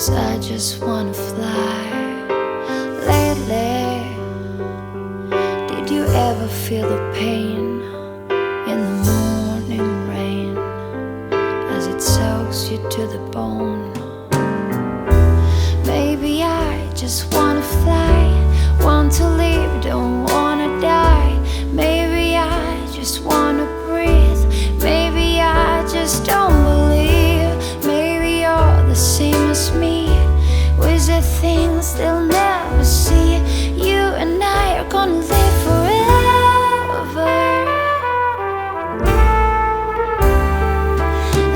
Cause I just wanna fly. Lately, did you ever feel the pain in the morning rain as it soaks you to the bone?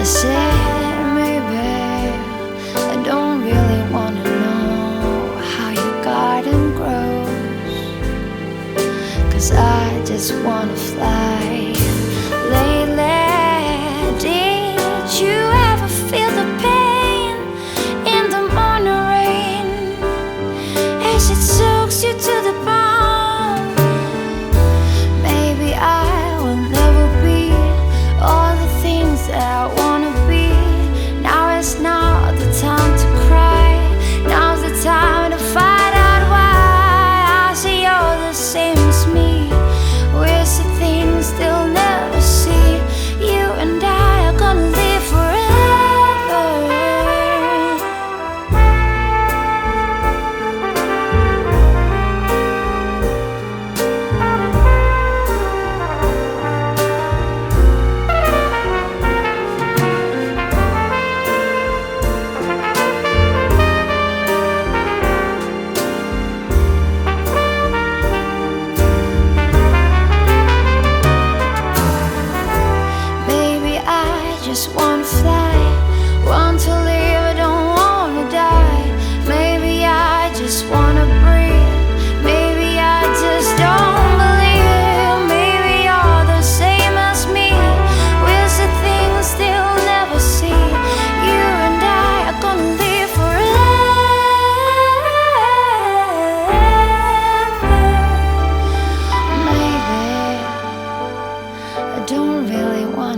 I said, maybe I don't really wanna know how your garden I just wanna fly. Lately, did you ever feel the pain in the morning rain? So?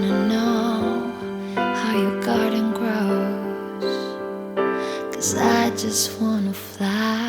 wanna know how your garden grows. Cause I just wanna fly.